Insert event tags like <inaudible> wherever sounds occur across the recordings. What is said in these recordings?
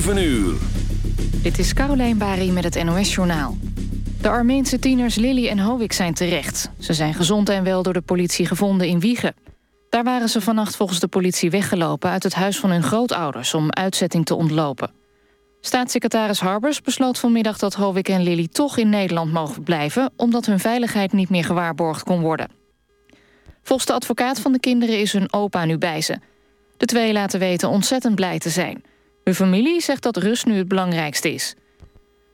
7 uur. Dit is Caroline Bari met het NOS-journaal. De Armeense tieners Lily en Hovik zijn terecht. Ze zijn gezond en wel door de politie gevonden in Wiegen. Daar waren ze vannacht volgens de politie weggelopen... uit het huis van hun grootouders om uitzetting te ontlopen. Staatssecretaris Harbers besloot vanmiddag dat Hovik en Lily toch in Nederland mogen blijven... omdat hun veiligheid niet meer gewaarborgd kon worden. Volgens de advocaat van de kinderen is hun opa nu bij ze. De twee laten weten ontzettend blij te zijn. Hun familie zegt dat rust nu het belangrijkste is.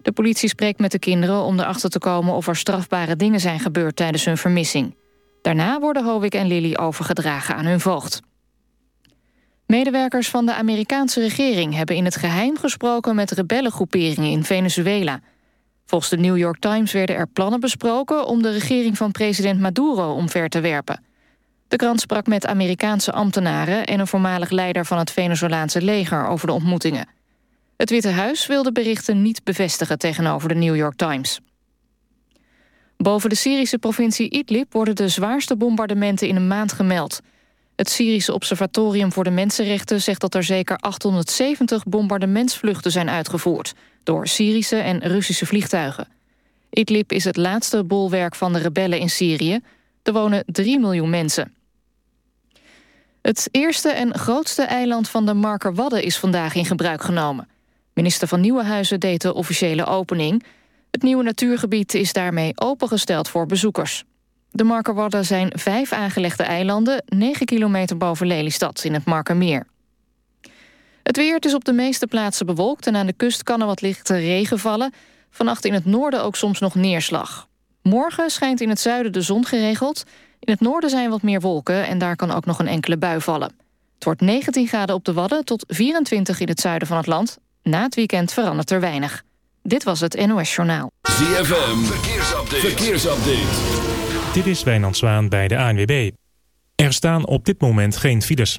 De politie spreekt met de kinderen om erachter te komen... of er strafbare dingen zijn gebeurd tijdens hun vermissing. Daarna worden Hovik en Lily overgedragen aan hun voogd. Medewerkers van de Amerikaanse regering hebben in het geheim gesproken met rebellengroeperingen in Venezuela. Volgens de New York Times werden er plannen besproken om de regering van president Maduro omver te werpen. De krant sprak met Amerikaanse ambtenaren en een voormalig leider van het Venezolaanse leger over de ontmoetingen. Het Witte Huis wil de berichten niet bevestigen tegenover de New York Times. Boven de Syrische provincie Idlib worden de zwaarste bombardementen in een maand gemeld. Het Syrische Observatorium voor de Mensenrechten zegt dat er zeker 870 bombardementsvluchten zijn uitgevoerd door Syrische en Russische vliegtuigen. Idlib is het laatste bolwerk van de rebellen in Syrië. Er wonen 3 miljoen mensen. Het eerste en grootste eiland van de Markerwadden is vandaag in gebruik genomen. Minister van Nieuwenhuizen deed de officiële opening. Het nieuwe natuurgebied is daarmee opengesteld voor bezoekers. De Markerwadden zijn vijf aangelegde eilanden... 9 kilometer boven Lelystad in het Markermeer. Het weer is op de meeste plaatsen bewolkt... en aan de kust kan er wat lichte regen vallen. Vannacht in het noorden ook soms nog neerslag. Morgen schijnt in het zuiden de zon geregeld. In het noorden zijn wat meer wolken en daar kan ook nog een enkele bui vallen. Het wordt 19 graden op de Wadden tot 24 in het zuiden van het land. Na het weekend verandert er weinig. Dit was het NOS Journaal. ZFM, verkeersupdate. verkeersupdate. Dit is Wijnand Zwaan bij de ANWB. Er staan op dit moment geen files.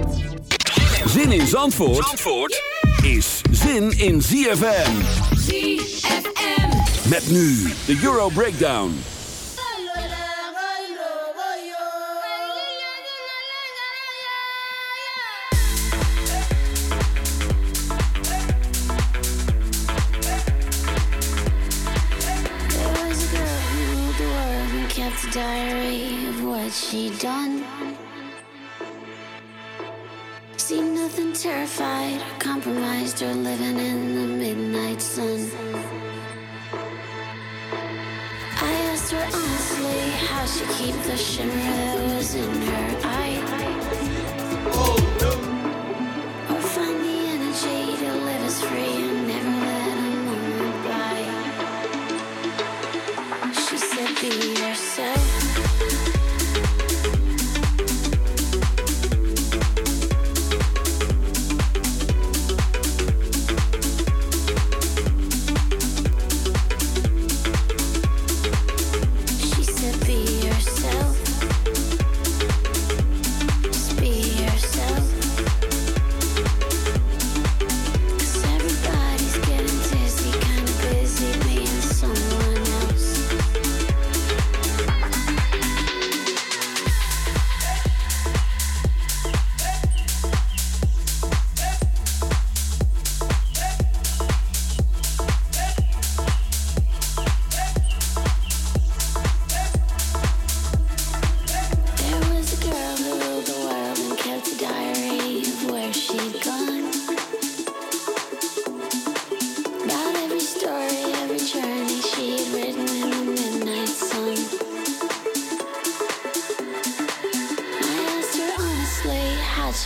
Zin in Zandvoort, Zandvoort is zin in ZFM. ZFM. Met nu de Euro Breakdown. There was a girl who ruled the world and kept a diary of what she'd done. Nothing terrified or compromised her living in the midnight sun. I asked her honestly how she keep the shimmer that was in her eye. Or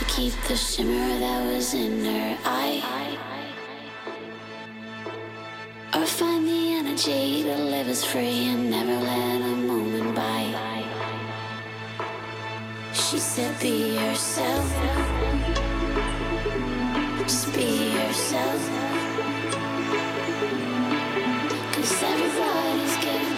underneath the shimmer that was in her eye. Or find the energy to live as free and never let a moment by. She said, Be yourself. Just be yourself. Cause everybody's getting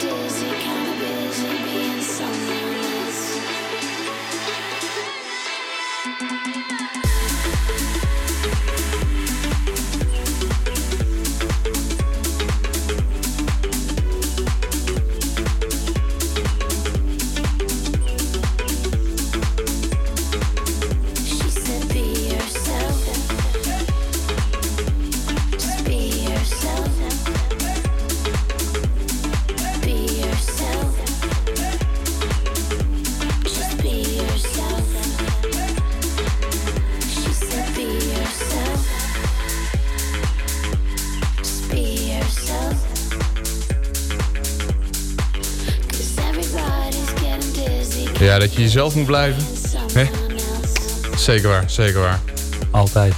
Ja, dat je jezelf moet blijven. Hè? Zeker waar, zeker waar. Altijd.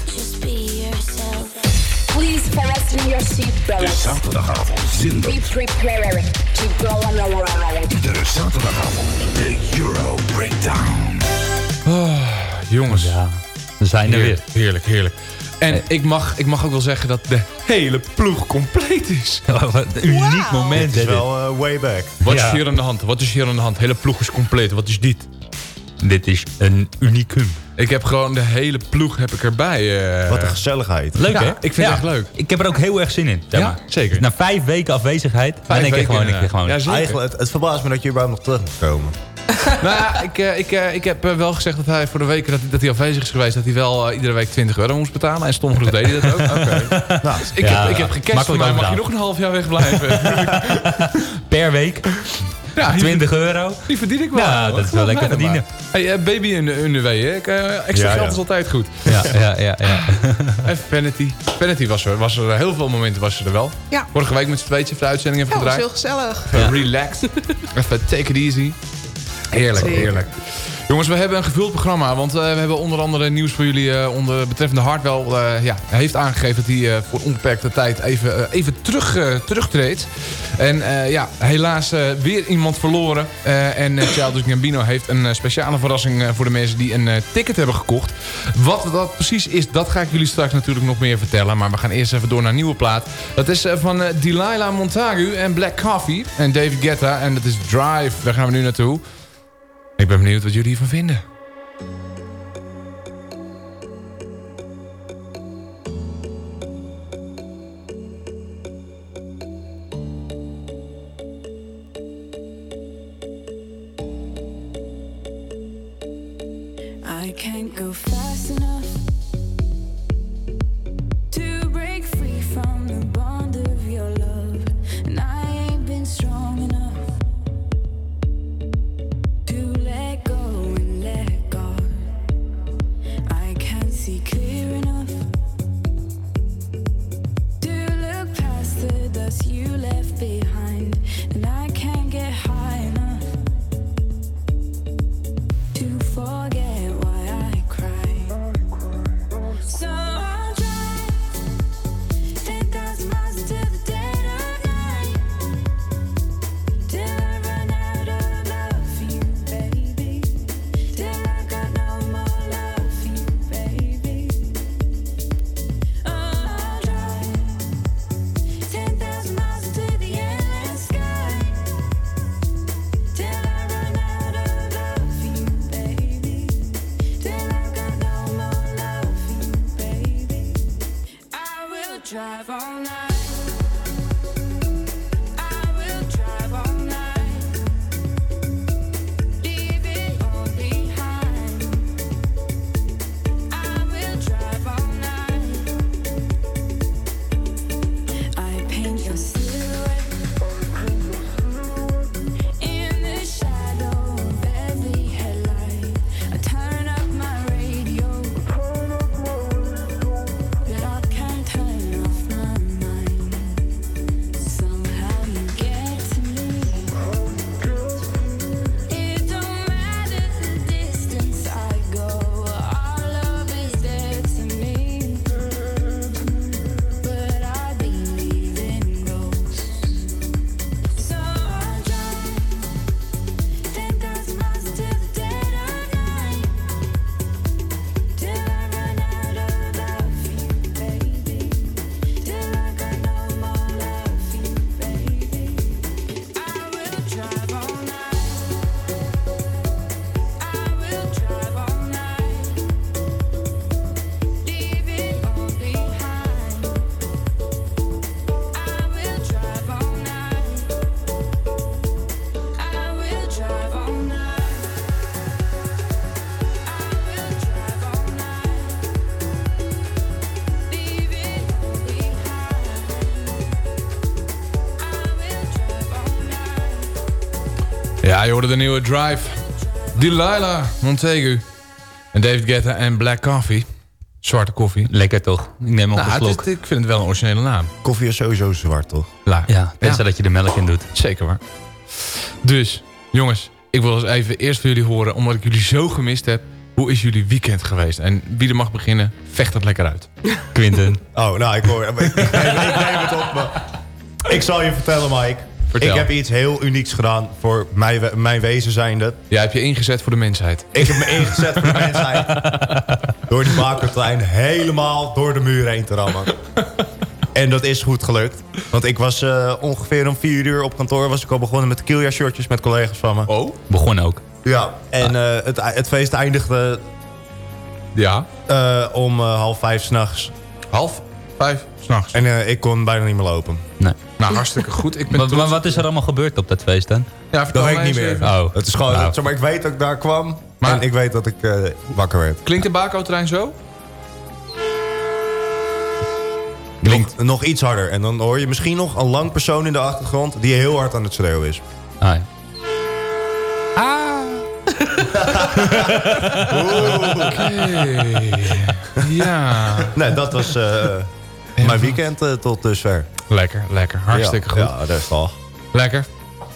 Seatbelts. Zaterdagavond zin Be prepared to go on a ride. De zaterdagavond. De Euro Breakdown. Jongens, Ja, we zijn er weer. heerlijk, heerlijk, heerlijk. En ik mag, ik mag ook wel zeggen dat de hele ploeg compleet is. Wat een uniek moment. Het is dit. wel eh, way back. Wat is hier aan de hand? Wat is hier aan de hand? Hele ploeg is compleet. Wat is dit? Dit is een unicum. Ik heb gewoon de hele ploeg heb ik erbij. eh. Wat een gezelligheid. Leuk Ja, hè? ik vind het echt leuk. Ik heb er ook heel erg zin in. zeg Ja, maar. zeker. Na vijf weken afwezigheid ben ik er weken, gewoon. Ik ja. gewoon. Ja, zeker. Eigenlijk, het, het verbaast me dat je überhaupt nog terug moet komen. <laughs> Nou ja, ik, eh, ik, eh, ik heb eh, wel gezegd dat hij voor de weken dat, dat hij afwezig is geweest... dat hij wel eh, iedere week 20 euro moest betalen. En stom genoeg deed hij dat ook. <laughs> Nou, Ik, Ja, heb, ik heb gecashed, voor mij mag je nog een half jaar wegblijven. <laughs> Per week ja, die, 20 euro. die verdien ik wel. Ja, dat is wel lekker verdienen. Hey, baby in de, in de wee, hè? Ik, extra Ja, geld ja. is altijd goed. Ja, ja, ja. ja. En Vanity. Vanity was er, was er heel veel momenten was ze er wel. Ja. Vorige week met z'n tweetje even de uitzending even Ja, was gedraaid. heel gezellig. Even relaxed. even take it easy. Heerlijk, heerlijk. Jongens, we hebben een gevuld programma. Want eh, we hebben onder andere nieuws voor jullie eh, onder betreffende Hartwell. eh ja, heeft aangegeven dat hij voor onbeperkte tijd even, even terug, terugtreedt. En ja, helaas weer iemand verloren. En uh, Childish Gambino heeft een speciale verrassing voor de mensen die een ticket hebben gekocht. Wat dat precies is, dat ga ik jullie straks natuurlijk nog meer vertellen. Maar we gaan eerst even door naar een nieuwe plaat. Dat is van Delilah Montagu en Black Coffee en David Guetta. En dat is Drive. Daar gaan we nu naartoe. Ik ben benieuwd wat jullie hiervan vinden. I can't go je hoorde de nieuwe Drive. Delilah Montegu. En David Guetta en Black Coffee. Zwarte koffie. Lekker toch? Ik neem op Nou, een het slok. is- ik vind het wel een originele naam. Koffie is sowieso zwart, toch? La. Ja, tenzij dat je er melk in doet. Zeker waar. Dus, jongens, ik wil eens even eerst van jullie horen, omdat ik jullie zo gemist heb. Hoe is jullie weekend geweest? En wie er mag beginnen, vecht het lekker uit. Quinten. Oh, nou, ik hoor... ik, <laughs> ik neem het op, maar... Ik zal je vertellen, Mike. Vertel. Ik heb iets heel unieks gedaan voor mijn, we- mijn wezen zijnde. Jij hebt je ingezet voor de mensheid. Ik heb me ingezet voor de mensheid. <laughs> Door die bakertrein helemaal door de muur heen te rammen. En dat is goed gelukt. Want ik was eh, ongeveer om vier uur op kantoor... was ik al begonnen met de Kilja shortjes met collega's van me. Oh? Begon ook. Ja, en eh, het, het feest eindigde Ja. eh, om eh, half vijf s'nachts. Half vijf s'nachts. En eh, ik kon bijna niet meer lopen. Nee. Nou, hartstikke goed. Ik ben Maar, maar wat is er allemaal gebeurd op dat feest dan? Ja, vertel Dat weet ik niet meer. even. Oh. Het is gewoon, Nou. maar, ik weet dat ik daar kwam. Maar- en ik weet dat ik eh, wakker werd. Klinkt de Bako-trein zo? Nog, nog iets harder. En dan hoor je misschien nog een lang persoon in de achtergrond... die heel hard aan het schreeuwen is. Ah, ja. <laughs> Ja. Nee, dat was eh, mijn weekend eh, tot dusver. Lekker, lekker. Hartstikke ja, goed. Ja, dat is toch. Lekker.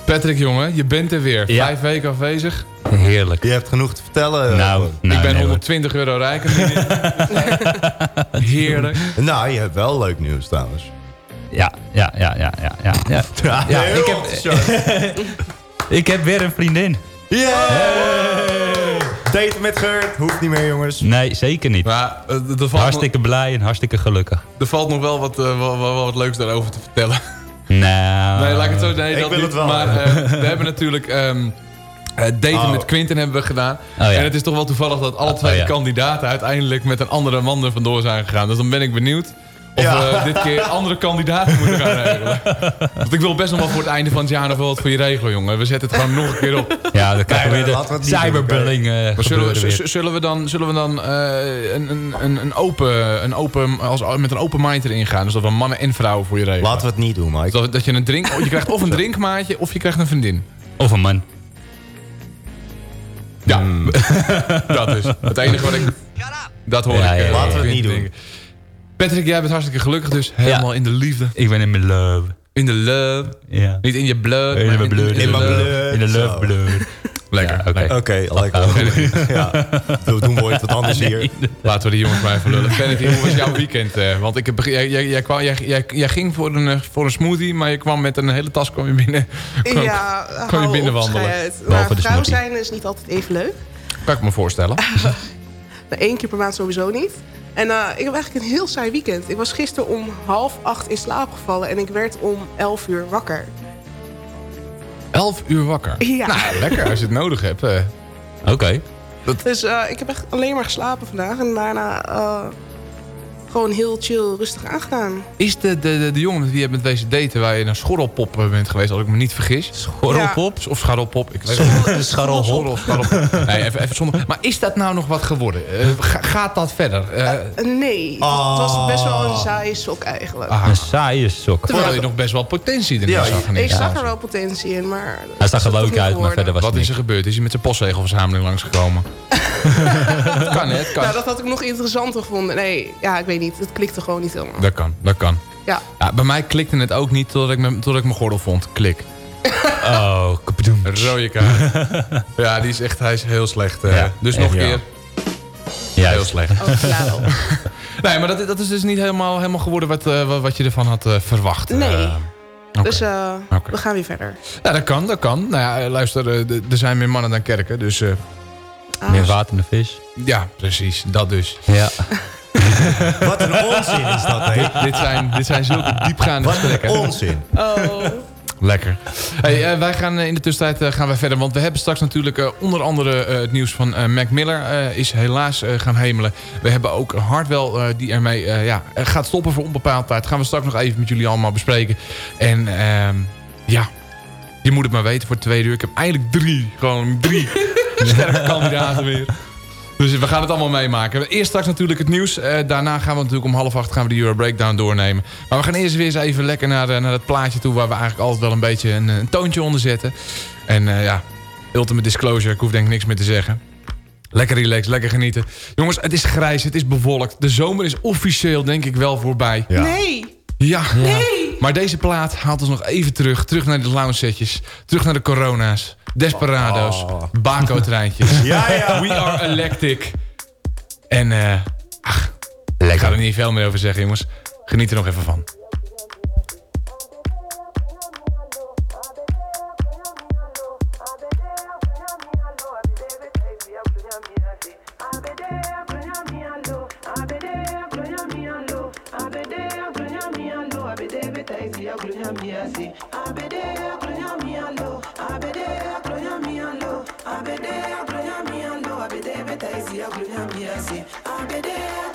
Patrick, jongen, je bent er weer. Ja. Vijf weken afwezig. Heerlijk. Je hebt genoeg te vertellen. eh, Nou, nou ik ben nee, 120 euro rijker. <laughs> Heerlijk. Nou, je hebt wel leuk nieuws trouwens. Ja, ja, ja, ja, ja, ja. ja. <laughs> Ja, heel ik heb-. <laughs> Ik heb weer een vriendin. Yeah! Daten met Geurt. Hoeft niet meer, jongens. Nee, zeker niet. Maar er, valt nog, Hartstikke blij en hartstikke gelukkig. er valt nog wel wat, eh, wel, wel- wel wat leuks daarover te vertellen. <laughs> Nou... Nee, laat ik het zo nee, Ik dat wil niet. het wel. Maar eh, <laughs> we hebben natuurlijk... ehm, eh, daten Oh. met Quinten hebben we gedaan. ja. En het is toch wel toevallig dat alle Oh, twee ja. kandidaten uiteindelijk met een andere man er vandoor zijn gegaan. Dus dan ben ik benieuwd of Ja. we dit keer andere kandidaten moeten gaan regelen. <laughs> Want ik wil best nog wel voor het einde van het jaar nog wel wat voor je regelen, jongen. We zetten het gewoon nog een keer op. Ja, dan krijgen we weer de cyberbullying eh zullen, zullen we dan, zullen we dan eh, een, een, een, een open, een open, als, met een open mind erin gaan? Dus dat we mannen en vrouwen voor je regelen. Laten we het niet doen, Mike. Dat, dat je een drink... Je krijgt of een <laughs> drinkmaatje of je krijgt een vriendin. Of een man. Ja, Hmm. <laughs> dat is het enige wat ik... Dat hoor Ja, ik. ja, eh, ja, Laten we het niet doen. denken. Patrick, jij bent hartstikke gelukkig dus. Helemaal in de liefde. Ik ben in mijn love. In de love. Ja. Niet in je blood, In maar mijn in, In de mijn love. bloed. In de love blood. Lekker. Ja, oké. lekker. Oké, lekker. <laughs> Ja, Doe- doen we ooit wat anders hier. Laten we die jongens maar even lullen. Vanity, hoe was jouw weekend? eh? want ik heb, jij, jij, jij, kwam, jij, jij, jij ging voor een, eh, voor een smoothie, maar je kwam met een hele tas kwam je binnen. Kwam, Ja, kwam je binnen wandelen. Maar de vrouw smoothie. zijn is niet altijd even leuk. Kan ik me voorstellen. <laughs> Nou, Eén keer per maand sowieso niet. En eh, ik heb eigenlijk een heel saai weekend. Ik was gisteren om half acht in slaap gevallen en ik werd om elf uur wakker. Elf uur wakker. Ja. Nou, lekker als je het nodig hebt. eh. Oké. Dus eh, ik heb echt alleen maar geslapen vandaag en daarna eh, gewoon heel chill, rustig aangedaan. Is de, de, de, de jongen met wie je bent wezen daten... waar je naar schorrelpop eh, bent geweest, als ik me niet vergis? Schorrelpop? Of scharrelpop? Ik weet het niet. Scharrelhop. Schorrel, scharrelpop. Nee, even, even zonder... Maar is dat nou nog wat geworden? Eh, ga- gaat dat verder? Eh nee, het was best wel een saaie sok eigenlijk. ah, Een saaie sok. terwijl je nog best wel potentie erin Ja, zag. in ik zag er wel potentie in, maar... Hij zag er leuk uit, maar verder was Wat is er gebeurd? Is hij met zijn postzegelverzameling langsgekomen? dat <laughs> kan, hè? Het kan. Nou, dat had ik nog interessanter gevonden. Nee, ja, ik weet niet. Het klikte gewoon niet helemaal. Dat kan, dat kan. Ja. Ja, bij mij klikte het ook niet totdat ik, me, totdat ik mijn gordel vond. Klik. <laughs> Oh, kapoedoem. Rode kaart. ja, die is echt, hij is heel slecht. eh. Ja, dus nog een ja. keer. Ja, Heel slecht. Oh. <laughs> Nee, maar dat, dat is dus niet helemaal, helemaal geworden wat, eh, wat, wat je ervan had eh, verwacht. Nee. Dus eh, we gaan weer verder. Ja, dat kan, dat kan. Nou ja, luister, er zijn meer mannen dan kerken. Dus eh, Ah, Meer water dan vis. ja, precies. Dat dus. Ja. <laughs> <laughs> Wat een onzin is dat, hè? dit, zijn, dit zijn zulke diepgaande Wat een gesprekken. onzin. Oh. Lekker. Hey, eh, wij gaan eh, in de tussentijd eh, gaan wij verder. Want we hebben straks natuurlijk eh, onder andere eh, het nieuws van eh, Mac Miller. eh, is helaas eh, gaan hemelen. We hebben ook Hardwell eh, die ermee eh, ja, gaat stoppen voor onbepaald tijd. Gaan we straks nog even met jullie allemaal bespreken. En ehm, ja, je moet het maar weten voor twee uur. Ik heb eigenlijk drie, gewoon drie <laughs> sterke kandidaten weer. Dus we gaan het allemaal meemaken. Eerst straks natuurlijk het nieuws. Eh, daarna gaan we natuurlijk om half acht gaan we de Euro Breakdown doornemen. Maar we gaan eerst weer eens even lekker naar, eh, naar het plaatje toe... waar we eigenlijk altijd wel een beetje een, een toontje onder zetten. En eh, ja, Ultimate disclosure, ik hoef denk ik niks meer te zeggen. Lekker relaxed, lekker genieten. Jongens, het is grijs, het is bewolkt. De zomer is officieel denk ik wel voorbij. Nee. Ja. Maar deze plaat haalt ons nog even terug. Terug naar de lounge setjes. Terug naar de corona's. Desperados. Oh. Baco-treintjes. ja, ja. We are electric. En eh ach, Lekker. ik ga er niet veel meer over zeggen, jongens. Geniet er nog even van. abede aglo ya mi alo abede beta ezi aglo ya mi ase be there.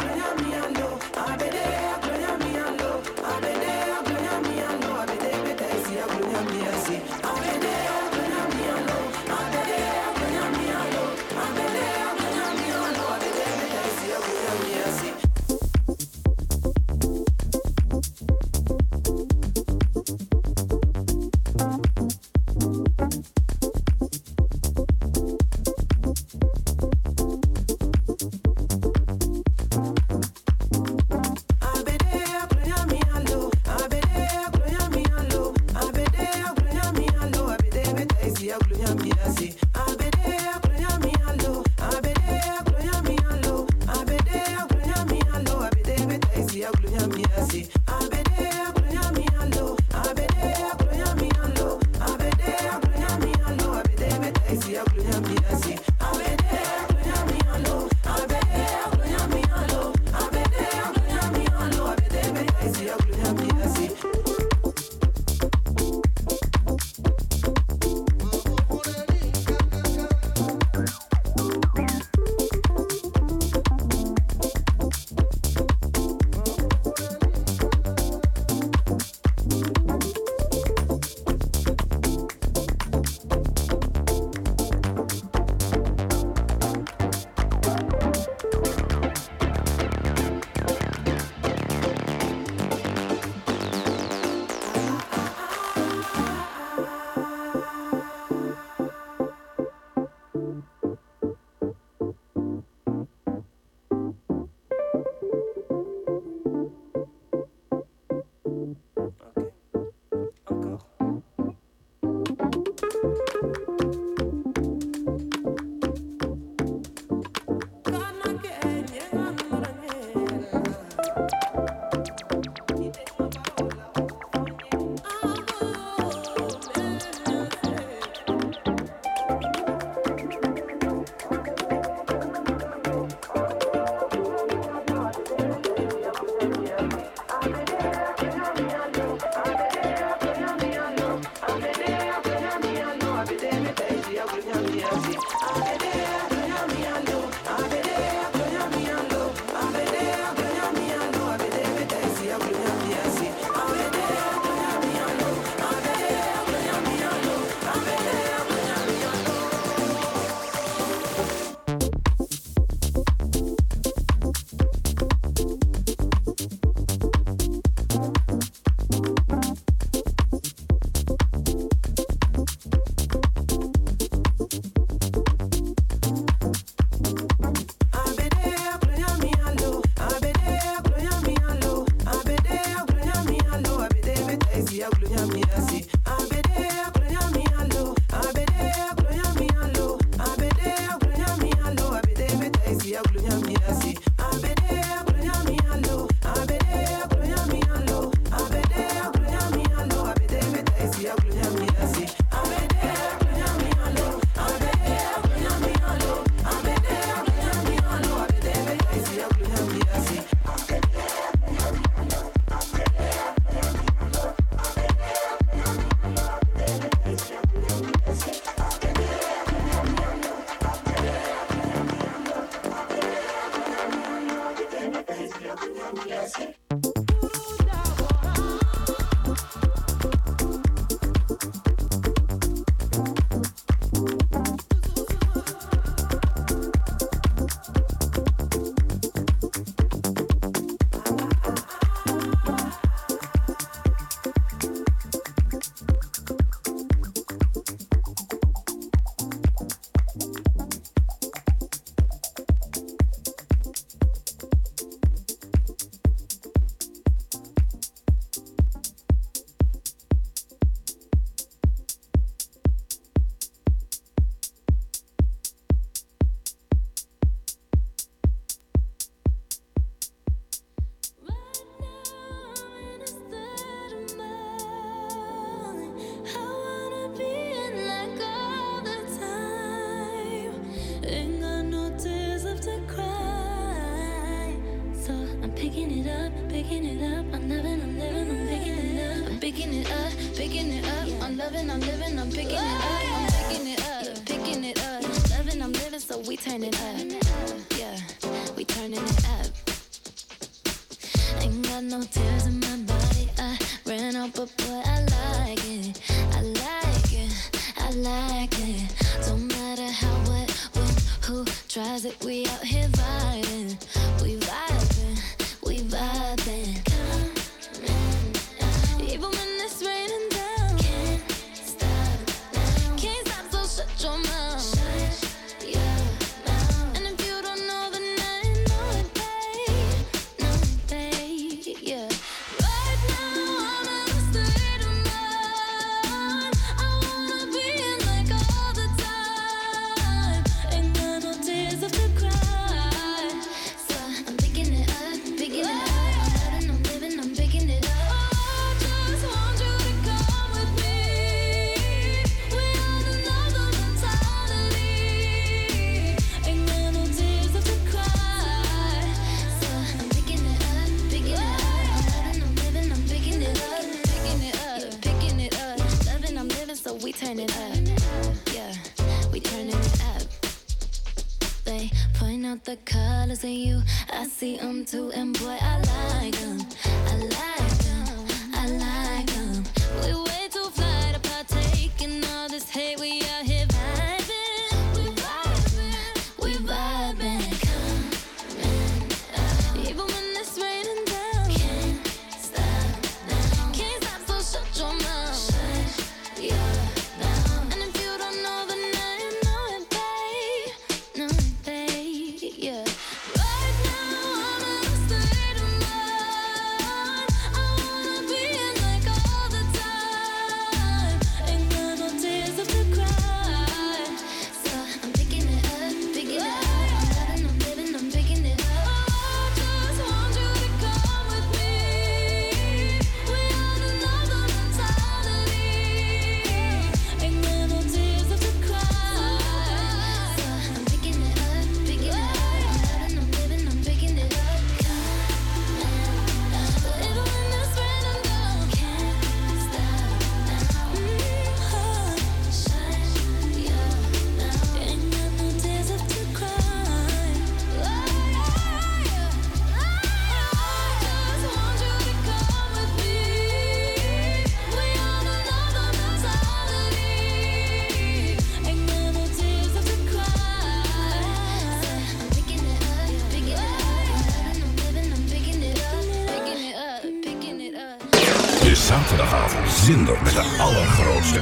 No tears in my body. I ran out, but boy, I like it. I like it. I like it. Don't matter how, what, when, who tries it. We out here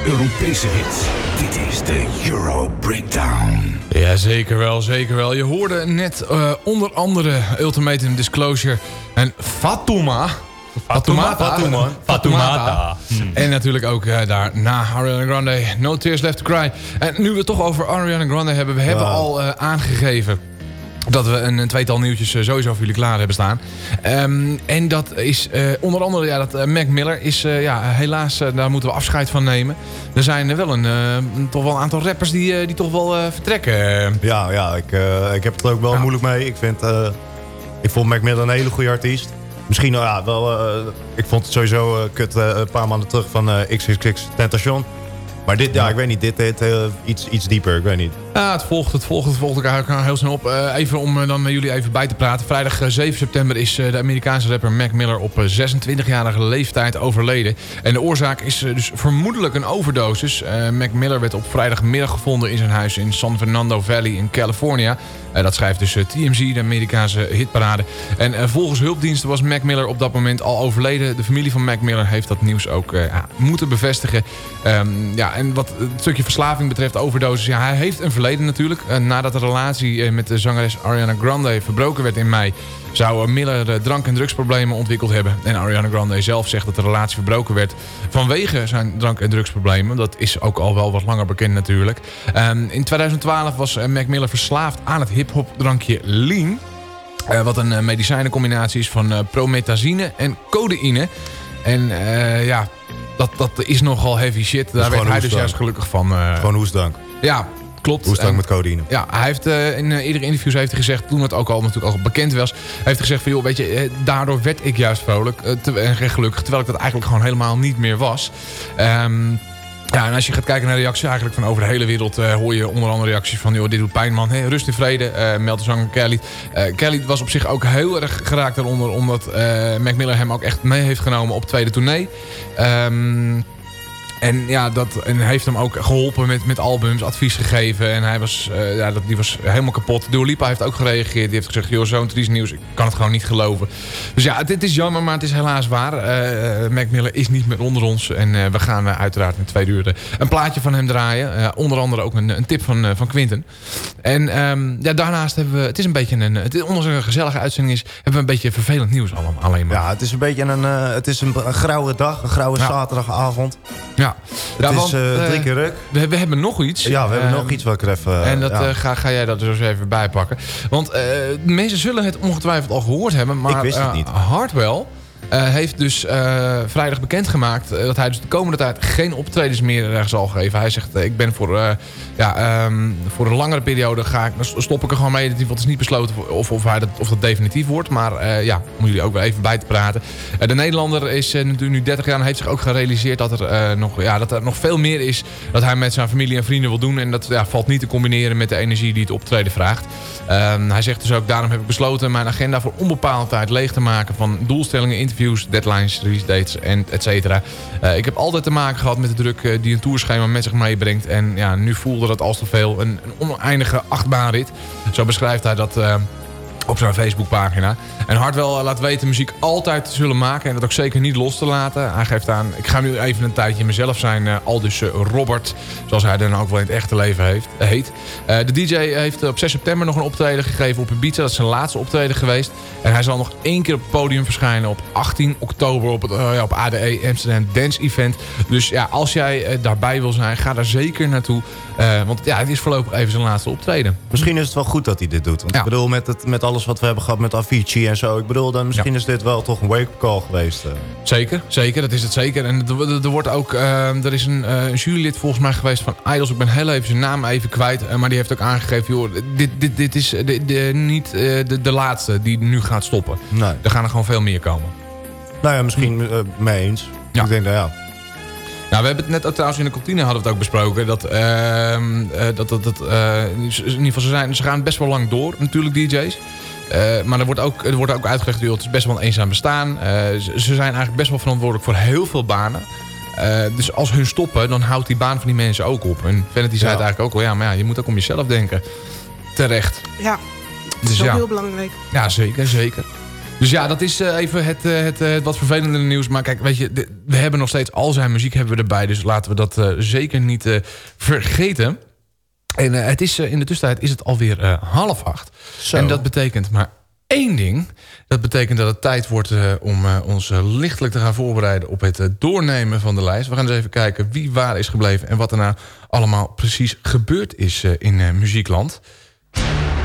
Europese hits. Dit is de Euro Breakdown. Ja, zeker wel, zeker wel. Je hoorde net eh, onder andere Ultimatum Disclosure en Fatuma. Fatumata. Fatuma. Fatumata. En natuurlijk ook eh, daarna Ariana Grande, No Tears Left to Cry. En nu we het toch over Ariana Grande hebben, we hebben al eh, aangegeven dat we een, een tweetal nieuwtjes eh, sowieso voor jullie klaar hebben staan. Ehm, en dat is eh, onder andere ja, dat eh, Mac Miller is ja, helaas, daar moeten we afscheid van nemen. Er zijn wel een, toch wel een aantal rappers die, die toch wel vertrekken. Ja, ja ik, ik heb het er ook wel moeilijk mee. Ik, vind, ik vond Mac Miller een hele goede artiest. Misschien nou ja, wel... ik vond het sowieso kut een paar maanden terug van XXX Tentation. Maar dit, ja, ik weet niet. Dit eh, iets, iets dieper. Ik weet niet. Het volgt, het volgt, het volgt elkaar heel snel op. Eh, even om eh, dan met jullie even bij te praten. Vrijdag eh, 7 september is eh, de Amerikaanse rapper Mac Miller op eh, 26-jarige leeftijd overleden. En de oorzaak is eh, dus vermoedelijk een overdosis. Eh, Mac Miller werd op vrijdagmiddag gevonden in zijn huis in San Fernando Valley in California. Eh, dat schrijft dus eh, TMZ, de Amerikaanse hitparade. En eh, volgens hulpdiensten was Mac Miller op dat moment al overleden. De familie van Mac Miller heeft dat nieuws ook eh, moeten bevestigen. Ehm, ja, en wat het stukje verslaving betreft, overdosis. Ja, hij heeft een verleden natuurlijk. Eh, nadat de relatie eh, met de zangeres Ariana Grande verbroken werd in mei... zou eh, Miller drank- en drugsproblemen ontwikkeld hebben. En Ariana Grande zelf zegt dat de relatie verbroken werd... vanwege zijn drank- en drugsproblemen. Dat is ook al wel wat langer bekend natuurlijk. Ehm, in 2012 was Mac Miller verslaafd aan het hip-hop drankje Lean... Wat een medicijnencombinatie is van promethazine en codeïne. En ja, dat, dat is nogal heavy shit. Daar werd hij dus juist gelukkig van. eh, Gewoon hoestdrank. ja, klopt. Woestang En- met codeïne. Ja, hij heeft eh, in eh, eerdere interviews heeft hij gezegd, toen het ook al natuurlijk al bekend was, heeft hij gezegd van joh, weet je, eh, daardoor werd ik juist vrolijk te- en gelukkig, terwijl ik dat eigenlijk gewoon helemaal niet meer was. Ehm, ja, en als je gaat kijken naar de reacties eigenlijk van over de hele wereld... hoor je onder andere reacties van... joh, dit doet pijn, man. Hey, rust in vrede, eh meldt de zanger Kelly. Eh, Kelly was op zich ook heel erg geraakt daaronder... omdat eh Mac Miller hem ook echt mee heeft genomen op tweede tournee. Ehm en ja, dat en heeft hem ook geholpen met, met albums, advies gegeven. En hij was, eh, ja, dat, die was helemaal kapot. Dua Lipa heeft ook gereageerd. Die heeft gezegd, joh, zo'n triest nieuws, ik kan het gewoon niet geloven. Dus ja, het, is jammer, maar het is helaas waar. Eh Mac Miller is niet meer onder ons. En we gaan uiteraard in twee uur een plaatje van hem draaien. Onder andere ook een, een tip van, van Quinten. En ehm, ja, daarnaast hebben we, het is een beetje een, het is, ondanks een gezellige uitzending is, hebben we een beetje vervelend nieuws allemaal, alleen maar. Ja, het is een beetje een, het is een, een grauwe dag, een grauwe Ja. zaterdagavond. Ja, Het Ja, is eh, eh, drie keer ruk. We, we hebben nog iets. Ja, we hebben Ehm, nog iets wat ik er even... eh, en dat, ja. eh, ga, ga jij dat eens even bij pakken. Want eh, mensen zullen het ongetwijfeld al gehoord hebben. Maar Ik wist het eh, niet. Hardwell eh, heeft dus eh, vrijdag bekendgemaakt... eh, dat hij dus de komende tijd geen optredens meer zal geven. Hij zegt, ik ben voor, ja, ehm, voor een langere periode... Ga ik, stop ik er gewoon mee. Het is niet besloten of, of, hij dat, of dat definitief wordt. Maar ja, om jullie ook wel even bij te praten. De Nederlander is natuurlijk nu 30 jaar... en heeft zich ook gerealiseerd dat er, nog, ja, dat er nog veel meer is... dat hij met zijn familie en vrienden wil doen. En dat ja, valt niet te combineren met de energie die het optreden vraagt. Ehm, hij zegt dus ook, daarom heb ik besloten mijn agenda voor onbepaalde tijd leeg te maken van doelstellingen, interviews, deadlines, release dates en et cetera. Eh, ik heb altijd te maken gehad met de druk eh, die een tourschema met zich meebrengt. En ja, nu voelde dat als te veel een, een oneindige achtbaanrit. Zo beschrijft hij dat... op zijn Facebookpagina. En Hardwell eh, laat weten muziek altijd te zullen maken... en dat ook zeker niet los te laten. Hij geeft aan, ik ga nu even een tijdje mezelf zijn. eh, al dus eh, Robert, zoals hij dan ook wel in het echte leven heeft, heet. De DJ heeft op 6 september nog een optreden gegeven op Ibiza. Dat is zijn laatste optreden geweest. En hij zal nog één keer op het podium verschijnen... op 18 oktober op het ja, op ADE Amsterdam Dance Event. Dus ja, als jij daarbij wil zijn, ga daar zeker naartoe. Eh, want ja, het is voorlopig even zijn laatste optreden. Misschien is het wel goed dat hij dit doet. Want Ja. ik bedoel, met, het, met alles wat we hebben gehad met Avicii en zo. Ik bedoel, dan misschien is dit wel toch een wake-up call geweest. eh. Zeker, zeker, dat is het zeker. En er, wordt ook, eh, er is een, een jurylid volgens mij geweest van Idols. Ik ben heel even zijn naam even kwijt. maar die heeft ook aangegeven, joh, dit, dit, dit is de, de, niet de, de laatste die nu gaat stoppen. Nee. Er gaan er gewoon veel meer komen. Nou ja, misschien eh, mee eens. Ja. Ik denk, nou ja. Nou, we hebben het net ook trouwens in de kantine hadden we het ook besproken. Dat, ehm, eh, dat, dat, dat eh, in ieder geval, ze, zijn, ze gaan best wel lang door, natuurlijk, DJ's. Eh, maar er wordt, ook, er wordt ook uitgelegd, joh, het is best wel een eenzaam bestaan. Eh, ze, ze zijn eigenlijk best wel verantwoordelijk voor heel veel banen. Eh, dus als hun stoppen, dan houdt die baan van die mensen ook op. En Vanity zei het eigenlijk ook al, ja, maar ja, je moet ook om jezelf denken. Terecht. Ja, dat Dus is ook ja. heel belangrijk. Ja, zeker, zeker. Dus ja, dat is eh, even het, eh, het, eh, het wat vervelende nieuws. Maar kijk, weet je, we hebben nog steeds al zijn muziek hebben we erbij. Dus laten we dat zeker niet vergeten. En het is, in de tussentijd is het alweer half acht. Zo. En dat betekent maar één ding. Dat betekent dat het tijd wordt om ons lichtelijk te gaan voorbereiden... op het doornemen van de lijst. We gaan eens even kijken wie waar is gebleven... en wat er nou allemaal precies gebeurd is in muziekland.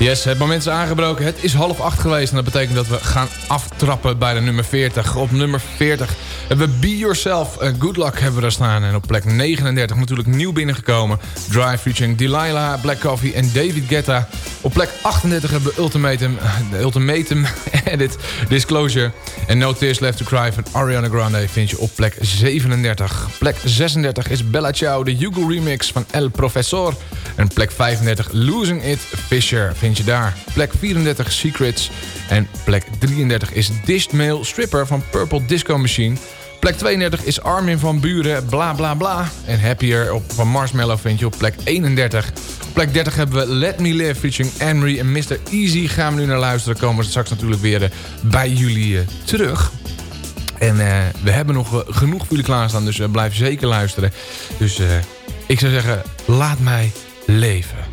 Yes, het moment is aangebroken. Het is half acht geweest en dat betekent dat we gaan aftrappen bij de nummer 40. Op nummer 40 hebben we Be Yourself, uh, Good Luck hebben we daar staan. En op plek 39 natuurlijk nieuw binnengekomen. Drive featuring Delilah, Black Coffee en David Guetta. Op plek 38 hebben we Ultimatum, de Ultimatum <laughs> Edit, Disclosure. En No Tears Left to Cry van Ariana Grande vind je op plek 37. Plek 36 is Bella Ciao, de Hugo remix van El Professor. En plek 35 Losing It, Fisher vind vind je daar. Plek 34 Secrets en plek 33 is Dishmail Stripper van Purple Disco Machine. Plek 32 is Armin van Buren, bla bla bla. En Happier op, van Marshmallow vind je op plek 31. Plek 30 hebben we Let Me Live featuring Emery en Mr. Easy. Gaan we nu naar luisteren. Komen we straks natuurlijk weer eh, bij jullie eh, terug. En eh, we hebben nog genoeg voor jullie klaarstaan, dus blijf zeker luisteren. Dus ik zou zeggen, laat mij leven.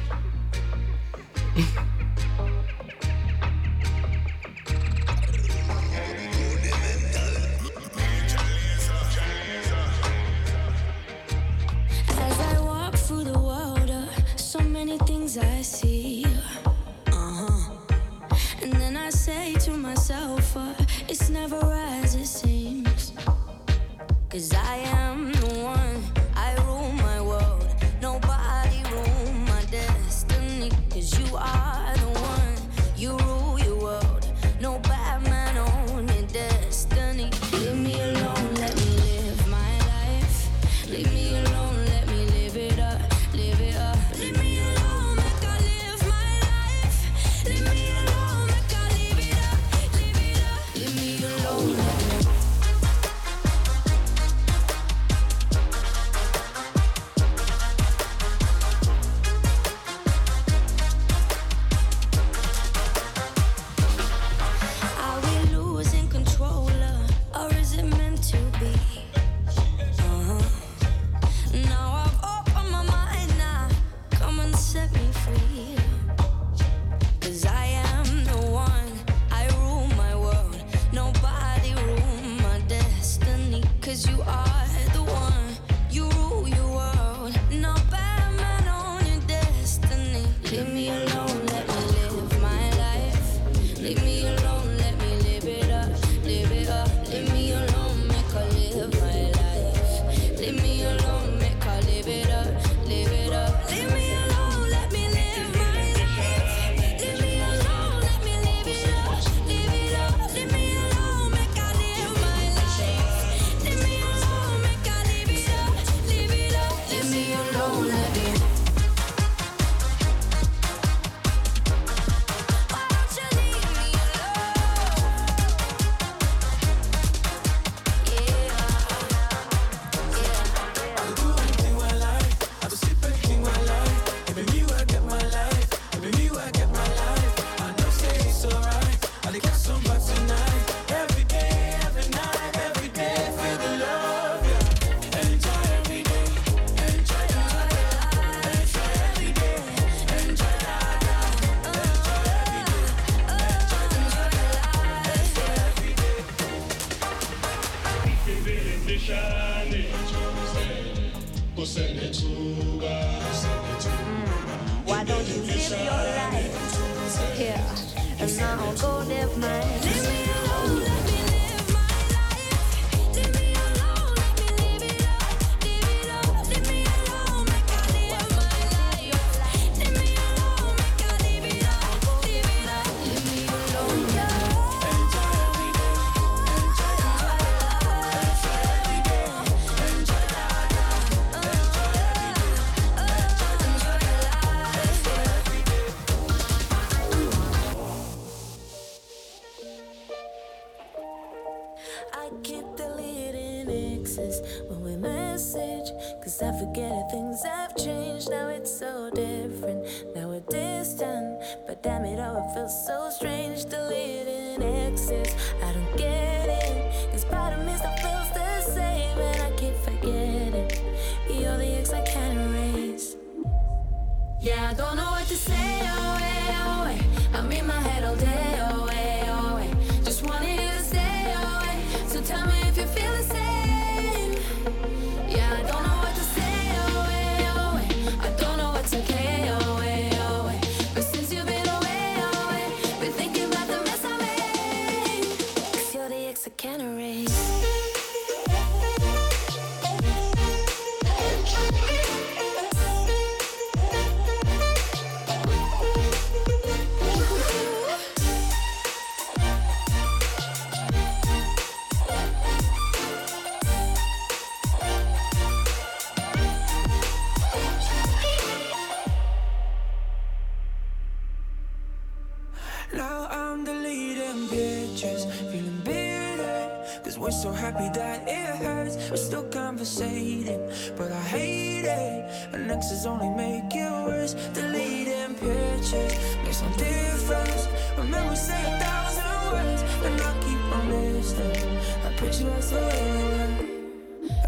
make it worse. Deleting pictures makes no difference. Remember, say a thousand words, and I keep on listening. I picture us forever.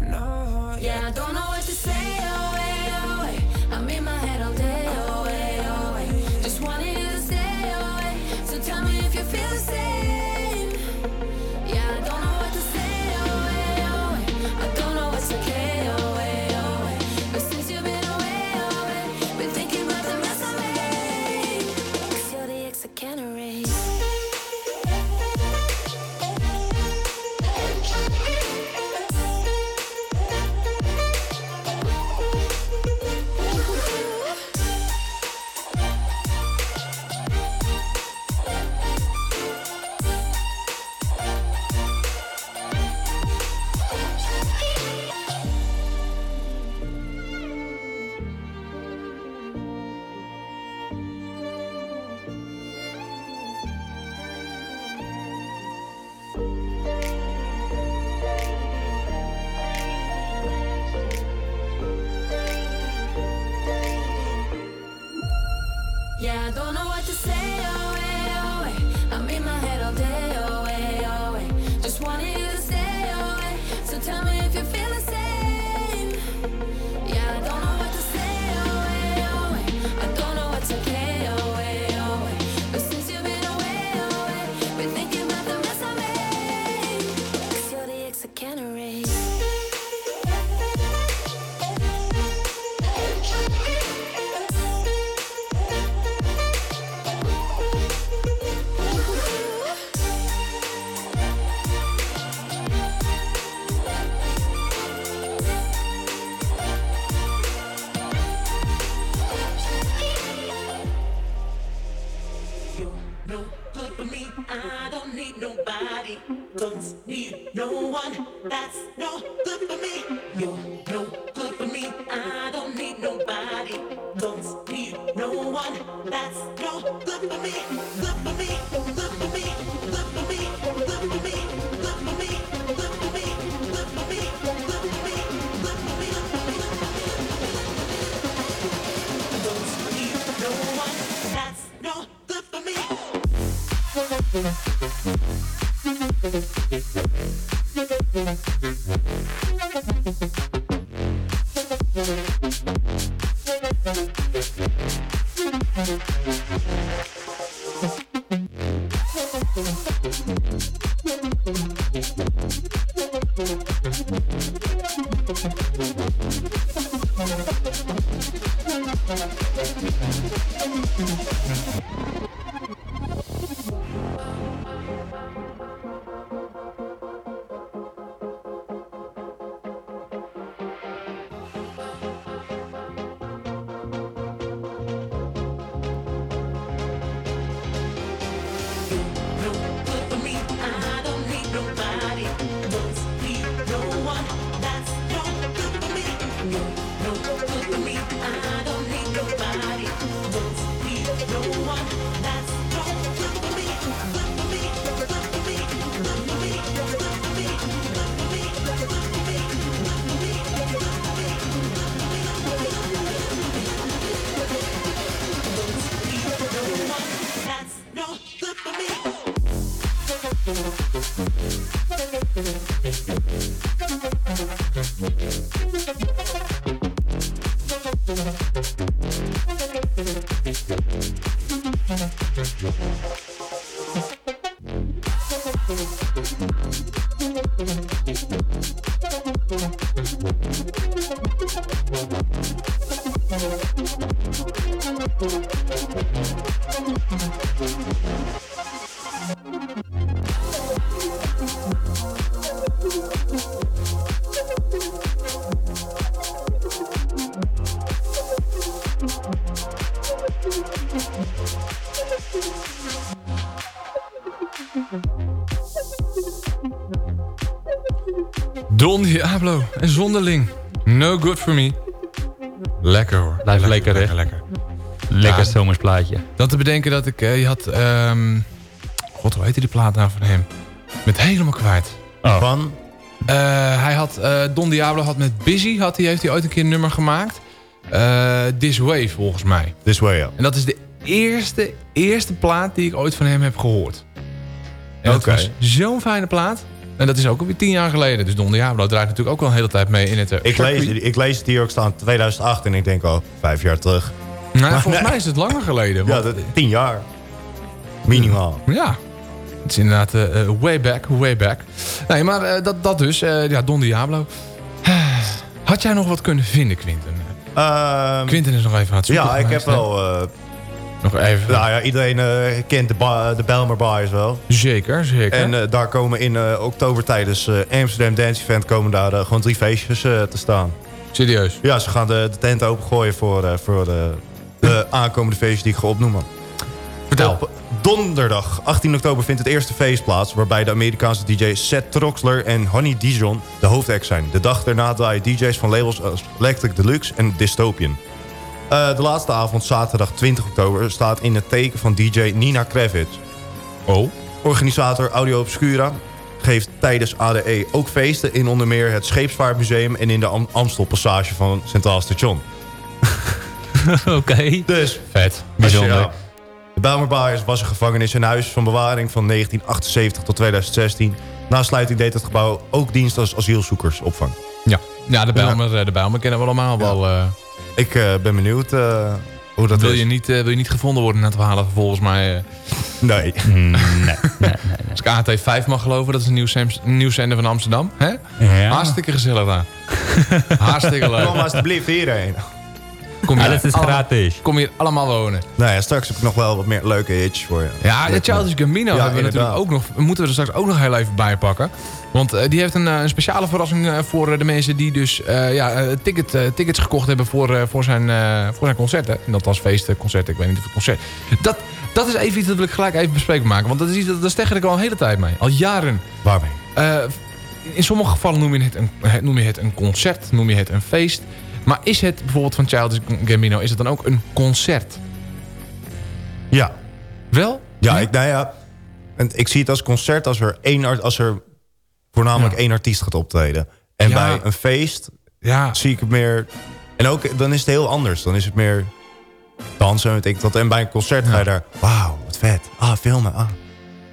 And yeah, I don't know what to say. Een en Zonderling. No good for me. Lekker hoor. Blijf lekker, lekker, lekker, lekker. lekker plaatje. Dan te bedenken dat ik... je had... Um, God, hoe heette die plaat nou van hem? Met helemaal kwijt. Oh. Van? Eh, hij had, eh, Don Diablo had met Busy, had hij, heeft hij ooit een keer een nummer gemaakt. Uh, This Way volgens mij. This Way, ja. En dat is de eerste, eerste plaat die ik ooit van hem heb gehoord. Oké. Zo'n fijne plaat. En dat is ook alweer tien jaar geleden. Dus Don Diablo draait natuurlijk ook wel een hele tijd mee in het... eh, Ik lees, ik lees het hier ook staan 2008 en ik denk al, vijf jaar terug. Nou, Maar volgens nee. mij is het langer geleden. Ja, want- dat, tien jaar. Minimaal. Ja. Het is inderdaad eh, eh, way back, way back. Nee, maar dat, dat dus. ja, Don Diablo. <sighs> Had jij nog wat kunnen vinden, Quinten? Quinten is nog even aan het zoeken Ehm, Ja, ik heb wel... Nog even. Nou ja, iedereen eh, kent de, de Belmer Bars wel. Zeker, zeker. En eh, daar komen in eh, oktober tijdens Amsterdam Dance Event... komen daar gewoon drie feestjes te staan. Serieus? Ja, ze gaan de, de tent opengooien voor, voor de, de aankomende feestjes die ik ga opnoemen. Vertel. Op donderdag 18 oktober vindt het eerste feest plaats... waarbij de Amerikaanse DJ Seth Troxler en Honey Dijon de hoofdact zijn. De dag daarna draaien DJ's van labels als Electric Deluxe en Dystopian. Eh, de laatste avond, zaterdag 20 oktober, staat in het teken van DJ Nina Kravitz. Oh. Organisator Audio Obscura geeft tijdens ADE ook feesten... in onder meer het Scheepsvaartmuseum en in de Am Amstelpassage van Centraal Station. <laughs> Oké. Dus, Vet. Bijzonder. ja. De Bijlmerbaaiers was een gevangenis en huis van bewaring van 1978 tot 2016. Na sluiting deed het gebouw ook dienst als asielzoekersopvang. Ja, ja de Bijlmer, eh, de Bijlmer kennen we allemaal wel. eh. Ik eh, ben benieuwd eh, hoe dat wil, is. je niet, eh, wil je niet gevonden worden na het verhalen volgens mij? eh. <laughs> Nee. nee, nee, nee. Als ik AT5 mag geloven, dat is een nieuws, nieuwszender van Amsterdam. Hè? Ja. Hartstikke gezellig daar. <laughs> Hartstikke leuk. Kom alsjeblieft hierheen. Kom Ja, dat is allemaal- gratis. Kom hier allemaal wonen. Nou ja, straks heb ik nog wel wat meer leuke hitjes voor je. Ja, de Childish Gambino Ja, hebben we natuurlijk ook nog, moeten we er straks ook nog heel even bij pakken. Want eh, die heeft een, eh, een speciale verrassing eh, voor de mensen die dus eh, ja, eh, ticket, tickets gekocht hebben voor, eh, voor, zijn, eh, voor zijn concerten. En dat was feesten, concerten, ik weet niet of het concert. Dat, dat is even iets dat wil ik gelijk even bespreekbaar maken. Want dat is iets, dat, daar stegger ik al een hele tijd mee. Al jaren. Waarmee? Eh, in sommige gevallen noem je, het een, het- noem je het een concert, noem je het een feest. Maar is het bijvoorbeeld van Childish Gambino, is het dan ook een concert? Ja. Wel? Ja, ik, nou ja. En ik zie het als concert als er, één, art- als er voornamelijk één artiest gaat optreden. En Ja. bij een feest Ja. zie ik het meer... En ook, dan is het heel anders. Dan is het meer dansen, weet ik dat. En bij een concert ga je daar... Wauw, wat vet. Ah, filmen. Ah.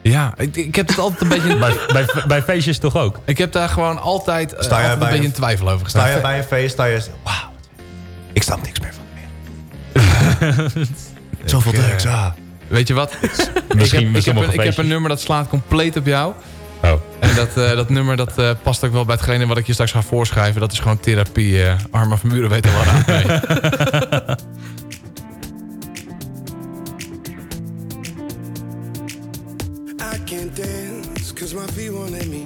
Ja, ik, ik heb het altijd een beetje... <laughs> bij, bij, bij feestjes toch ook? Ik heb daar gewoon altijd, eh, Sta jij altijd bij een beetje een- in twijfel over gestaan. Sta je bij een feest, sta je... Ik snap niks meer van meer. <laughs> Zoveel Ik, eh, drugs, ah. Weet je wat? <laughs> ik, Misschien heb, ik, heb sommige een, ik heb een nummer dat slaat compleet op jou. Oh. En dat, eh, dat nummer dat, eh, past ook wel bij hetgene wat ik je straks ga voorschrijven. Dat is gewoon therapie. eh Arma van Muren weet er wel aan. <laughs> I can't dance cause my feet won't let me.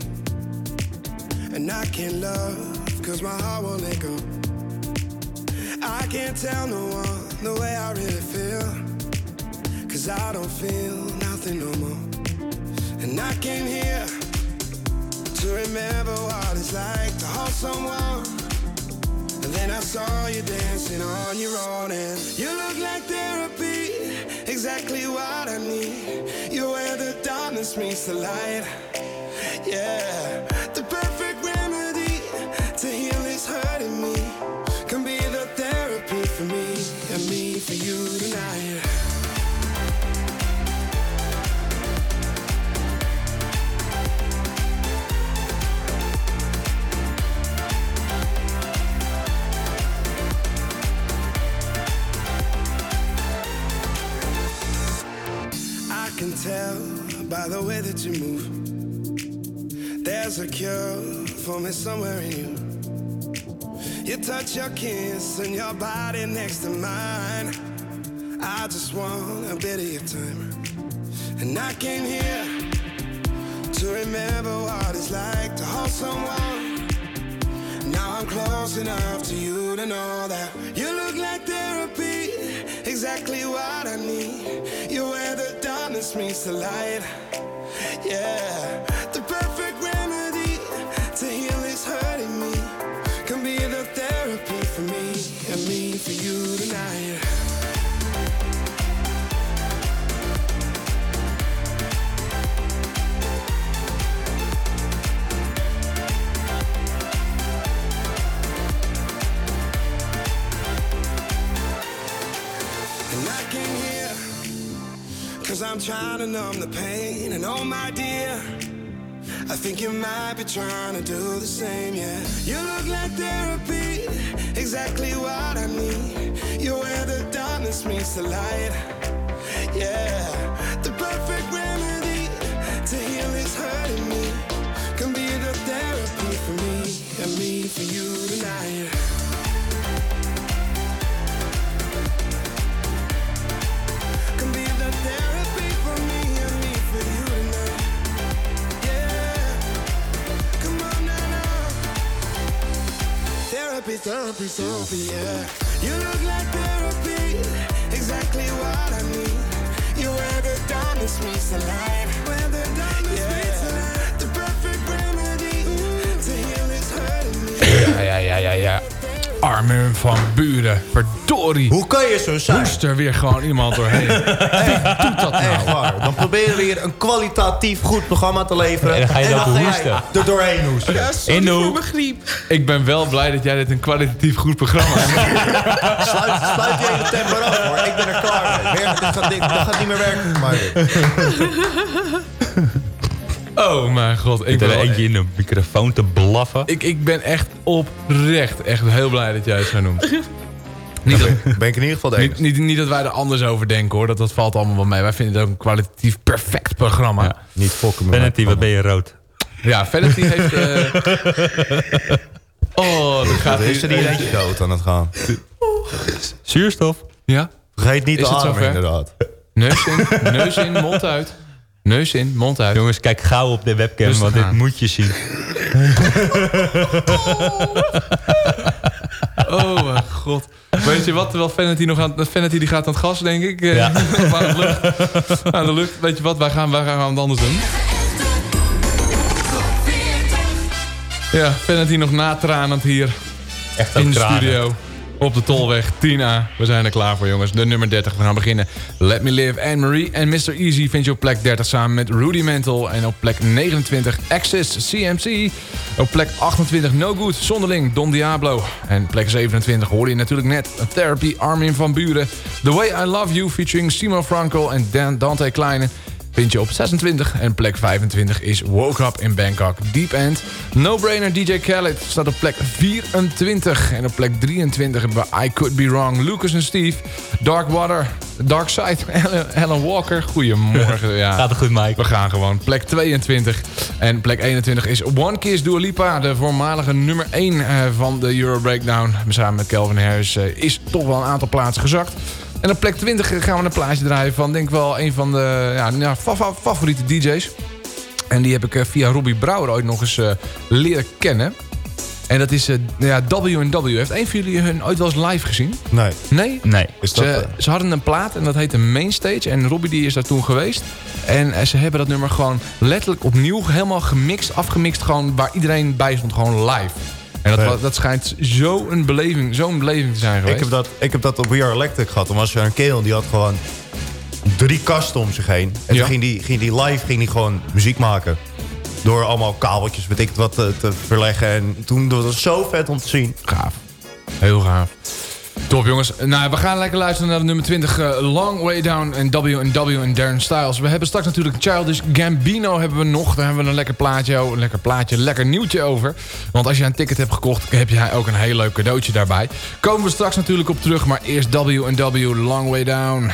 And I can't love cause my heart won't let go. I can't tell no one the way I really feel. Cause I don't feel nothing no more. And I came here to remember what it's like to hold someone. And then I saw you dancing on your own and you look like therapy, exactly what I need. You're where the darkness meets the light. Yeah, the perfect remedy to heal this hurting me can tell by the way that you move. There's a cure for me somewhere in you. You touch your kiss and your body next to mine. I just want a bit of your time. And I came here to remember what it's like to hold someone. Now I'm close enough to you to know that you look like therapy, exactly what I need. You're where the darkness meets the light. Yeah, the perfect remedy to heal this hurting me can be the therapy for me and me for you tonight. I'm trying to numb the pain. And oh, my dear, I think you might be trying to do the same, yeah. You look like therapy, exactly what I need. You're where the darkness meets the light, yeah. The perfect remedy to heal is hurting me. Can be the therapy for me and me for you tonight. Therapy, therapy, therapy, yeah. You look like therapy, exactly what I need. You're where the darkness meets the light. Where the darkness meets the light. The perfect remedy to heal is hurting me. Ja, ja, ja, ja, ja. Armin van Buren. Verdorie. Hoe kan je zo zijn? Moest er weer gewoon iemand doorheen. <laughs> Wie doet dat nou? Echt waar. Dan proberen we hier een kwalitatief goed programma te leveren. En dan ga je hoesten. er doorheen hoesten. Ja, sorry In de voor hoek. mijn griep. Ik ben wel blij dat jij dit een kwalitatief goed programma hebt. <laughs> Sluit, sluit die hele temper af hoor. Ik ben er klaar mee. Dit, gaat, dat gaat niet meer werken voor mij. <laughs> Oh mijn god. Ik ben, er eentje in de microfoon te blaffen. ik, ik ben echt oprecht echt heel blij dat jij het zo noemt. <laughs> Niet, dat, Ben ik in ieder geval de niet, niet, niet dat wij er anders over denken hoor. Dat, dat valt allemaal wel mee. Wij vinden het ook een kwalitatief perfect programma. Ja. Niet fokken met Vanity, wat ben je rood? Ja, Vanity <laughs> heeft... eh, Oh, dat gaat Er is er hier eentje dood aan het gaan. Zuurstof. Ja? Vergeet niet Is te het ademen inderdaad. Neus in, neus in, mond uit. Neus in, mond uit. Jongens, kijk gauw op de webcam, Rustig want dit aan. moet je zien. <laughs> Oh mijn god. Weet je wat, terwijl Vanity nog aan... Vanity die gaat aan het gas, denk ik. eh, Ja. <laughs> of aan, de lucht. aan de lucht. Weet je wat, wij gaan, wij gaan het anders doen. Ja, Vanity nog natranend hier Echt in de tranen. studio. Op de Tolweg, 10A. We zijn er klaar voor, jongens. De nummer 30, we gaan beginnen. Let Me Live, Anne-Marie en Mr. Easy vind je op plek 30 samen met Rudimental. En op plek 29, Axis, CMC. Op plek 28, No Good, Zonderling, Don Diablo. En plek 27 hoorde je natuurlijk net. Therapy, Armin van Buren. The Way I Love You featuring Simo Frankel en Dan Dante Kleine vind je op 26. En plek 25 is Woke Up in Bangkok. Deep End. No Brainer DJ Khaled staat op plek 24. En op plek 23 hebben we I Could Be Wrong. Lucas en Steve. Dark Water. Dark Side. <laughs> Helen, Walker. Goedemorgen. Ja. Gaat het goed, Mike? We gaan gewoon. Plek 22. En plek 21 is One Kiss Dua Lipa. De voormalige nummer 1 eh, van de Euro Breakdown. Samen met Calvin Harris eh, is toch wel een aantal plaatsen gezakt. En op plek 20 gaan we een plaatje draaien van denk ik wel een van de ja, nou, fa- fa- favoriete DJ's. En die heb ik eh, via Robbie Brouwer ooit nog eens eh, leren kennen. En dat is eh, ja, W&W. Heeft een van jullie hun ooit wel eens live gezien? Nee. Nee? Nee. Is dat, Ze, ze hadden een plaat en dat heette Mainstage. En Robbie die is daar toen geweest. En ze hebben dat nummer gewoon letterlijk opnieuw helemaal gemixt, afgemixt. Gewoon waar iedereen bij stond, gewoon live. En dat, wa- dat schijnt zo'n beleving, zo'n beleving te zijn geweest. Ik heb, dat, ik heb dat op We Are Electric gehad. Toen was er een kerel die had gewoon drie kasten om zich heen. En Ja. toen ging die, ging die live ging die gewoon muziek maken. Door allemaal kabeltjes, weet ik het wat, te, te verleggen. En toen dat was zo vet om te zien. Gaaf. Heel gaaf. Top jongens. Nou, we gaan lekker luisteren naar de nummer 20. eh, Long Way Down en W&W en Darren Styles. We hebben straks natuurlijk Childish Gambino hebben we nog. Daar hebben we een lekker plaatje, een lekker plaatje, lekker nieuwtje over. Want als je een ticket hebt gekocht, heb je ook een heel leuk cadeautje daarbij. Komen we straks natuurlijk op terug, maar eerst W&W Long Way Down.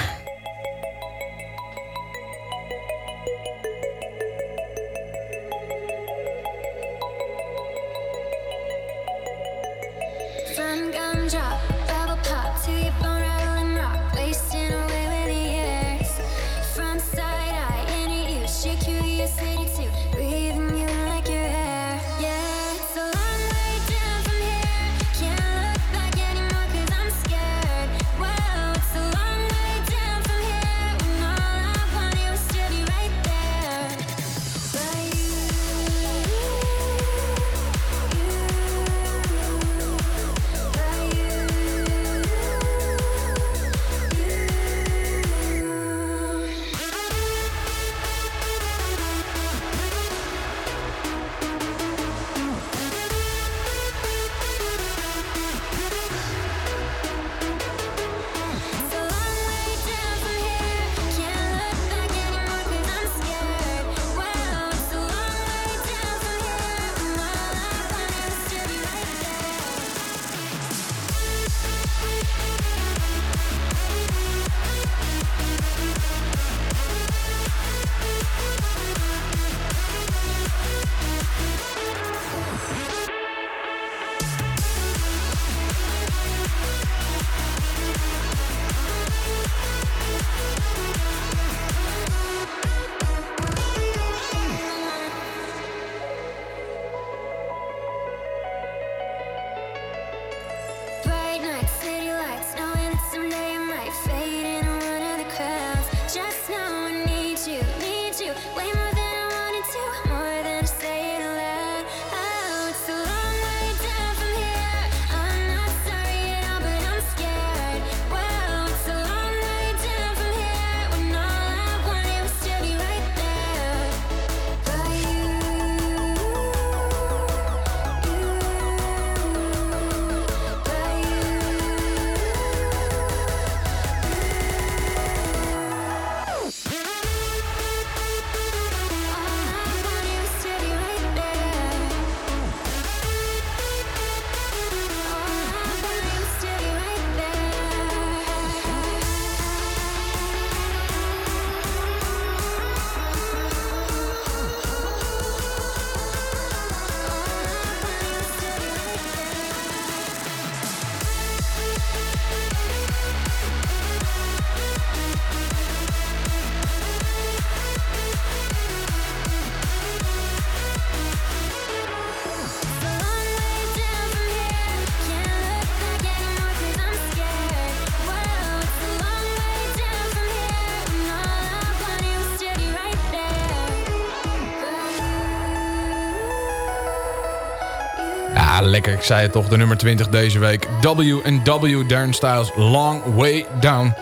Lekker. Ik zei het toch. De nummer 20 deze week. W&W Darren Styles Long Way Down.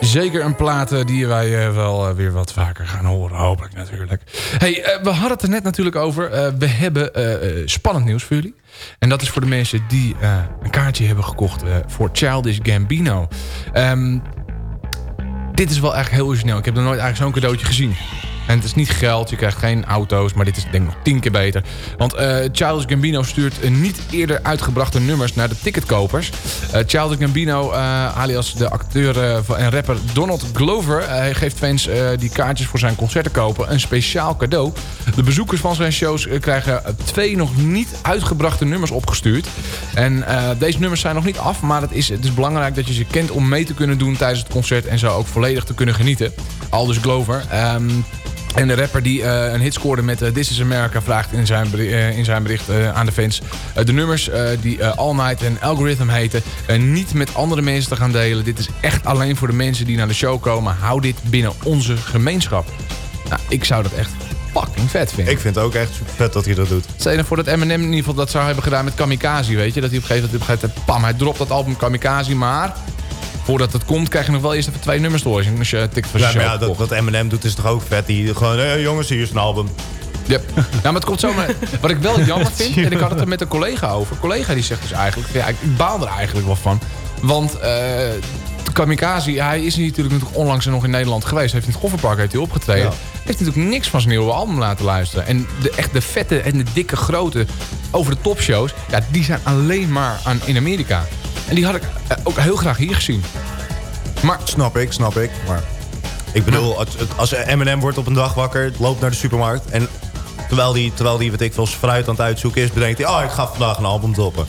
Zeker een plaat eh, die wij eh, wel eh, weer wat vaker gaan horen. Hopelijk natuurlijk. Hey, we hadden het er net natuurlijk over. We hebben spannend nieuws voor jullie. En dat is voor de mensen die een kaartje hebben gekocht voor Childish Gambino. Ehm, dit is wel echt heel origineel. Ik heb nog nooit eigenlijk zo'n cadeautje gezien. En het is niet geld, je krijgt geen auto's, maar dit is denk ik nog tien keer beter. Want eh Childish Gambino stuurt eh, niet eerder uitgebrachte nummers naar de ticketkopers. Eh Childish Gambino, alias de acteur en rapper Donald Glover... geeft fans die kaartjes voor zijn concerten kopen een speciaal cadeau. De bezoekers van zijn shows krijgen twee nog niet uitgebrachte nummers opgestuurd. En deze nummers zijn nog niet af, maar het is, het is belangrijk dat je ze kent om mee te kunnen doen tijdens het concert en zo ook volledig te kunnen genieten. Aldus Glover. Ehm, en de rapper die eh, een hit scoorde met eh, This is America vraagt in zijn, eh, in zijn bericht aan de fans... de nummers die All Night en Algorithm heten... niet met andere mensen te gaan delen. Dit is echt alleen voor de mensen die naar de show komen. Hou dit binnen onze gemeenschap. Nou, ik zou dat echt fucking vet vinden. Ik vind het ook echt vet dat hij dat doet. Stel nou voor dat Eminem in ieder geval dat zou hebben gedaan met Kamikaze, weet je? Dat hij op een gegeven moment, op een gegeven moment pam, hij dropt dat album Kamikaze, maar... Voordat het komt, krijg je nog wel eerst even twee nummers door. Als je ticket voor Ja, maar ja, dat, wat Eminem doet is toch ook vet. Die gewoon, hé jongens, hier is een album. Yep. Ja, maar het komt zomaar. <laughs> Wat ik wel jammer vind, en ik had het er met een collega over. Een collega die zegt dus eigenlijk, ja, ik baal er eigenlijk wel van. Want eh Kamikaze, hij is natuurlijk natuurlijk onlangs nog in Nederland geweest. Heeft in het Gofferpark heeft hij opgetreden. Ja. Heeft natuurlijk niks van zijn nieuwe album laten luisteren. En de, echt de vette en de dikke grote over de topshows, ja, die zijn alleen maar aan, in Amerika. En die had ik eh, ook heel graag hier gezien. Maar, snap ik, snap ik. Maar ik bedoel, als, Eminem wordt op een dag wakker, loopt naar de supermarkt... en terwijl die, terwijl die weet ik veel, fruit aan het uitzoeken is... bedenkt hij, oh, ik ga vandaag een album droppen.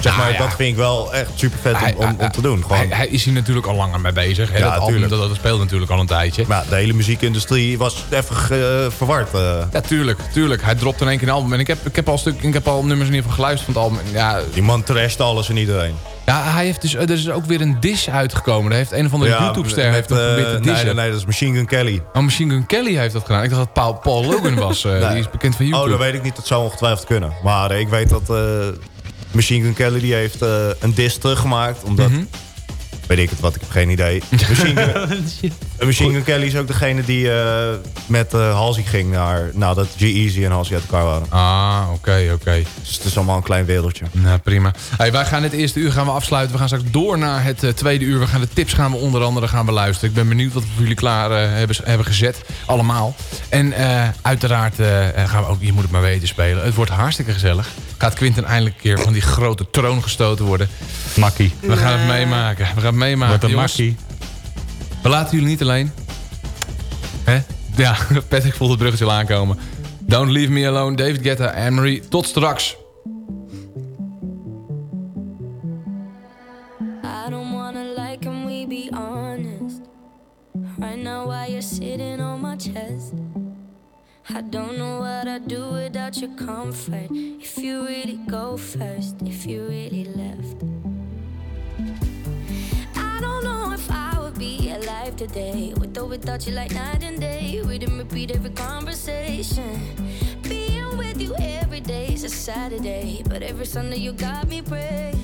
Zeg maar, Nou ja. dat vind ik wel echt super vet Hij- om, om, om te doen. Gewoon. Hij, hij is hier natuurlijk al langer mee bezig. Hè? Ja, dat, album, dat, dat speelt natuurlijk al een tijdje. Maar de hele muziekindustrie was even ge- verward. eh. Ja, tuurlijk, tuurlijk. Hij dropt in één keer een album. En ik heb, ik heb, al, stuk, ik heb al nummers in ieder geval geluisterd van het album. Ja, Die man trasht alles en iedereen. Ja hij heeft dus, er is ook weer een dish uitgekomen. Er heeft een of andere YouTube-ster heeft te nee, nee, nee, dat is Machine Gun Kelly. Oh, Machine Gun Kelly heeft dat gedaan. Ik dacht dat Paul, Paul Logan <laughs> was. eh, Nee. Die is bekend van YouTube. Oh, dat weet ik niet. Dat zou ongetwijfeld kunnen. Maar ik weet dat eh, Machine Gun Kelly die heeft een diss teruggemaakt. Omdat, Mhm. Weet ik het wat, ik heb geen idee. Machine Machine Gun Kelly is ook degene die eh, met eh Halsey ging naar, nadat G-Eazy en Halsey uit elkaar waren. Ah, oké, oké. Dus het is allemaal een klein wereldje. Nou, prima. Hey, wij gaan het eerste uur gaan we afsluiten. We gaan straks door naar het eh, tweede uur. We gaan de tips gaan we onder andere gaan we luisteren. Ik ben benieuwd wat we voor jullie klaar hebben, hebben gezet. Allemaal. En eh, uiteraard eh, gaan we ook Je moet het maar weten spelen. Het wordt hartstikke gezellig. Gaat Quinten eindelijk een keer van die grote troon gestoten worden. Makkie. We gaan het meemaken. We gaan het meemaken. Wordt een makkie. We laten jullie niet alleen. Hè? Ja, <laughs> Patrick voelt het bruggetje al aankomen. Don't Leave Me Alone, David Guetta, Anne-Marie. Tot straks. I don't wanna lie, can we be honest? Right now, while you're sitting on my chest, I don't know what I'd do without your comfort. If you really go first, if you really left. Today with or without you, like night and day. We didn't repeat every conversation. Being with you every day is a Saturday, but every Sunday you got me praying.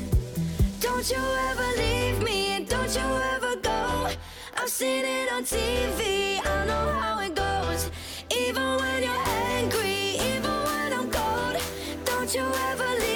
Don't you ever leave me and don't you ever go. I've seen it on TV, I know how it goes. Even when you're angry, even when I'm cold. Don't you ever leave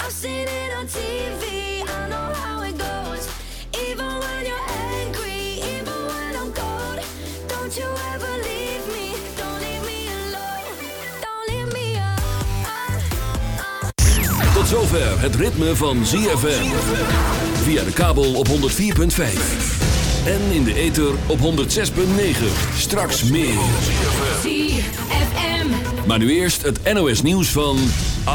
I've seen it on TV. I know how it goes. Even when you're angry, even when I'm cold, don't you ever leave me. Don't leave me alone. Don't leave me. Tot zover het ritme van ZFM. Via de kabel op 104.5. En in de ether op 106.9. Straks meer. Maar nu eerst het NOS nieuws van...